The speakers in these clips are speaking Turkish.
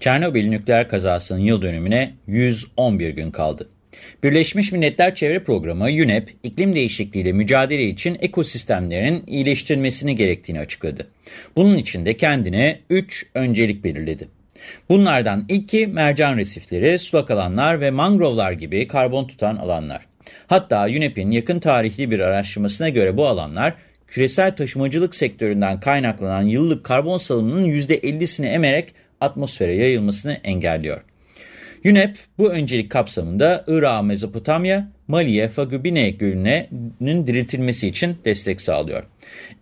Çernobil nükleer kazasının yıl dönümüne 111 gün kaldı. Birleşmiş Milletler Çevre Programı UNEP, iklim değişikliğiyle mücadele için ekosistemlerin iyileştirilmesini gerektiğini açıkladı. Bunun için de kendine 3 öncelik belirledi. Bunlardan ilki mercan resifleri, sulak alanlar ve mangrovlar gibi karbon tutan alanlar. Hatta UNEP'in yakın tarihli bir araştırmasına göre bu alanlar küresel taşımacılık sektöründen kaynaklanan yıllık karbon salımının %50'sini emerek atmosfere yayılmasını engelliyor. UNEP bu öncelik kapsamında Irak'a Mezopotamya, Mali'ye Fagubine Gölü'nün diriltilmesi için destek sağlıyor.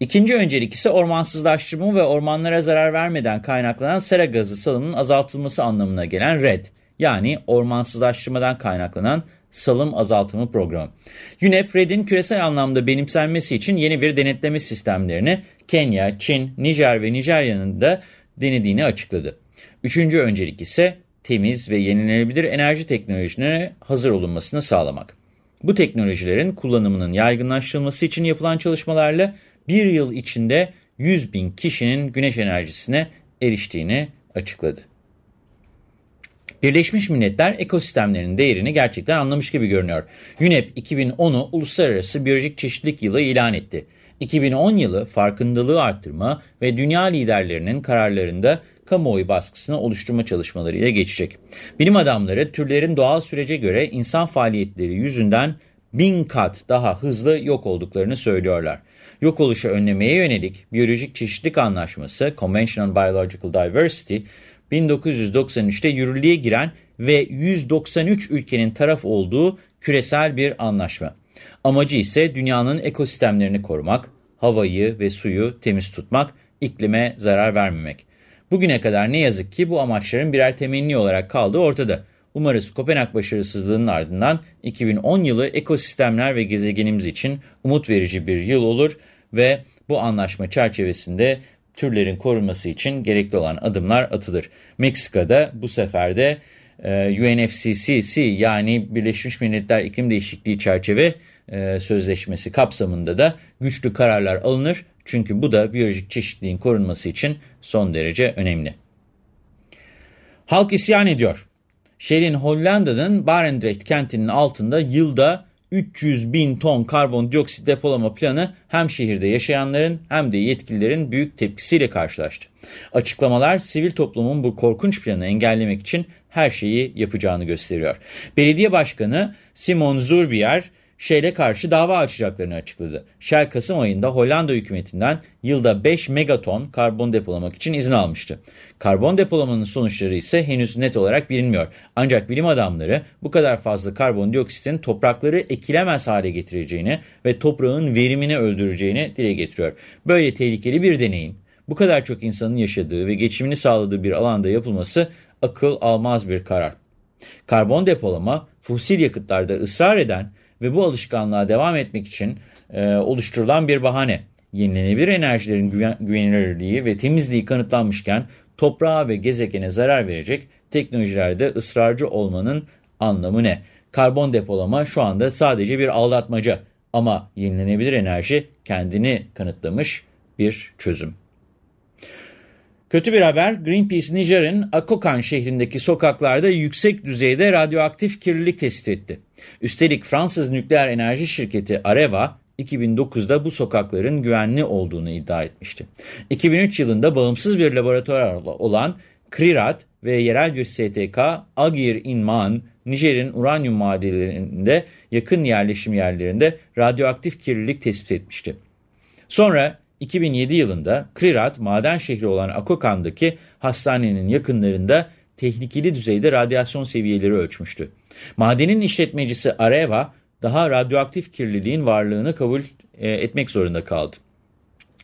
İkinci öncelik ise ormansızlaştırma ve ormanlara zarar vermeden kaynaklanan sera gazı salımının azaltılması anlamına gelen RED yani ormansızlaştırmadan kaynaklanan salım azaltımı programı. UNEP, RED'in küresel anlamda benimsenmesi için yeni bir denetleme sistemlerini Kenya, Çin, Nijer ve Nijerya'nın da denediğini açıkladı. Üçüncü öncelik ise temiz ve yenilenebilir enerji teknolojilerine hazır olunmasını sağlamak. Bu teknolojilerin kullanımının yaygınlaştırılması için yapılan çalışmalarla bir yıl içinde 100 bin kişinin güneş enerjisine eriştiğini açıkladı. Birleşmiş Milletler ekosistemlerin değerini gerçekten anlamış gibi görünüyor. UNEP 2010'u Uluslararası Biyolojik Çeşitlilik Yılı ilan etti. 2010 yılı farkındalığı arttırma ve dünya liderlerinin kararlarında kamuoyu baskısını oluşturma çalışmalarıyla geçecek. Bilim adamları türlerin doğal sürece göre insan faaliyetleri yüzünden bin kat daha hızlı yok olduklarını söylüyorlar. Yok oluşu önlemeye yönelik Biyolojik Çeşitlilik Anlaşması Convention on Biological Diversity 1993'te yürürlüğe giren ve 193 ülkenin taraf olduğu küresel bir anlaşma. Amacı ise dünyanın ekosistemlerini korumak, havayı ve suyu temiz tutmak, iklime zarar vermemek. Bugüne kadar ne yazık ki bu amaçların birer temenni olarak kaldığı ortada. Umarız Kopenhag başarısızlığının ardından 2010 yılı ekosistemler ve gezegenimiz için umut verici bir yıl olur ve bu anlaşma çerçevesinde türlerin korunması için gerekli olan adımlar atılır. Meksika'da bu sefer de e, UNFCCC yani Birleşmiş Milletler İklim Değişikliği Çerçeve e, Sözleşmesi kapsamında da güçlü kararlar alınır çünkü bu da biyolojik çeşitliliğin korunması için son derece önemli. Halk isyan ediyor. Şehrin Hollanda'nın Barendrecht kentinin altında yılda 300 bin ton karbondioksit depolama planı hem şehirde yaşayanların hem de yetkililerin büyük tepkisiyle karşılaştı. Açıklamalar sivil toplumun bu korkunç planı engellemek için her şeyi yapacağını gösteriyor. Belediye Başkanı Simon Zurbier Shell'e karşı dava açacaklarını açıkladı. Shell Kasım ayında Hollanda hükümetinden yılda 5 megaton karbon depolamak için izin almıştı. Karbon depolamanın sonuçları ise henüz net olarak bilinmiyor. Ancak bilim adamları bu kadar fazla karbondioksitin toprakları ekilemez hale getireceğini ve toprağın verimini öldüreceğini dile getiriyor. Böyle tehlikeli bir deneyin bu kadar çok insanın yaşadığı ve geçimini sağladığı bir alanda yapılması akıl almaz bir karar. Karbon depolama fosil yakıtlarda ısrar eden ve bu alışkanlığa devam etmek için e, oluşturulan bir bahane. Yenilenebilir enerjilerin güven, güvenilirliği ve temizliği kanıtlanmışken toprağa ve gezegene zarar verecek teknolojilerde ısrarcı olmanın anlamı ne? Karbon depolama şu anda sadece bir aldatmaca ama yenilenebilir enerji kendini kanıtlamış bir çözüm. Kötü bir haber, Greenpeace Nijer'in Akokan şehrindeki sokaklarda yüksek düzeyde radyoaktif kirlilik tespit etti. Üstelik Fransız nükleer enerji şirketi Areva, 2009'da bu sokakların güvenli olduğunu iddia etmişti. 2003 yılında bağımsız bir laboratuvar olan CRIRAT ve yerel bir STK Agir Inman, Nijer'in uranyum madenlerinde yakın yerleşim yerlerinde radyoaktif kirlilik tespit etmişti. Sonra 2007 yılında Krirat, maden şehri olan Akokan'daki hastanenin yakınlarında tehlikeli düzeyde radyasyon seviyeleri ölçmüştü. Madenin işletmecisi Areva, daha radyoaktif kirliliğin varlığını kabul e, etmek zorunda kaldı.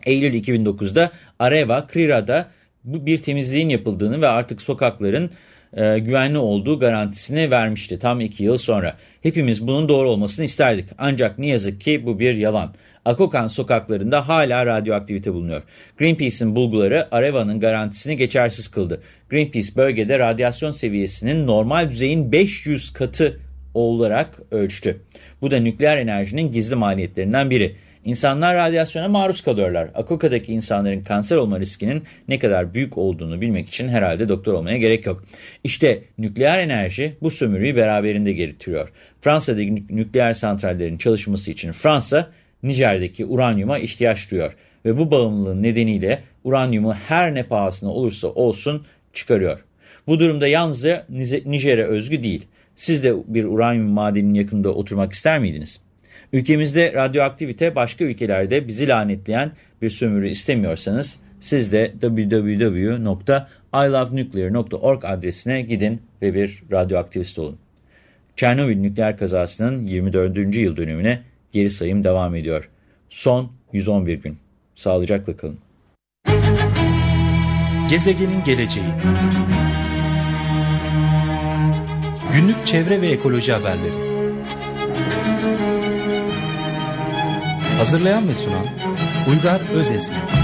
Eylül 2009'da Areva, Krirat'a bir temizliğin yapıldığını ve artık sokakların e, güvenli olduğu garantisini vermişti tam iki yıl sonra. Hepimiz bunun doğru olmasını isterdik ancak ne yazık ki bu bir yalan. Akokan sokaklarında hala radyoaktivite bulunuyor. Greenpeace'in bulguları Areva'nın garantisini geçersiz kıldı. Greenpeace bölgede radyasyon seviyesinin normal düzeyin 500 katı olarak ölçtü. Bu da nükleer enerjinin gizli maliyetlerinden biri. İnsanlar radyasyona maruz kalıyorlar. Akoka'daki insanların kanser olma riskinin ne kadar büyük olduğunu bilmek için herhalde doktor olmaya gerek yok. İşte nükleer enerji bu sömürüyü beraberinde getiriyor. Fransa'daki nükleer santrallerin çalışması için Fransa, Nijer'deki uranyuma ihtiyaç duyuyor. Ve bu bağımlılığın nedeniyle uranyumu her ne pahasına olursa olsun çıkarıyor. Bu durumda yalnızca Nijer'e özgü değil. Siz de bir uranyum madeninin yakında oturmak ister miydiniz? Ülkemizde radyoaktivite başka ülkelerde bizi lanetleyen bir sömürü istemiyorsanız siz de www.ilovenuclear.org adresine gidin ve bir radyoaktivist olun. Çernobil nükleer kazasının 24. yıl dönümüne geri sayım devam ediyor. Son 111 gün. Sağlıcakla kalın. Gezegenin geleceği Günlük çevre ve ekoloji haberleri Hazırlayan ve sunan Uygar Özesmi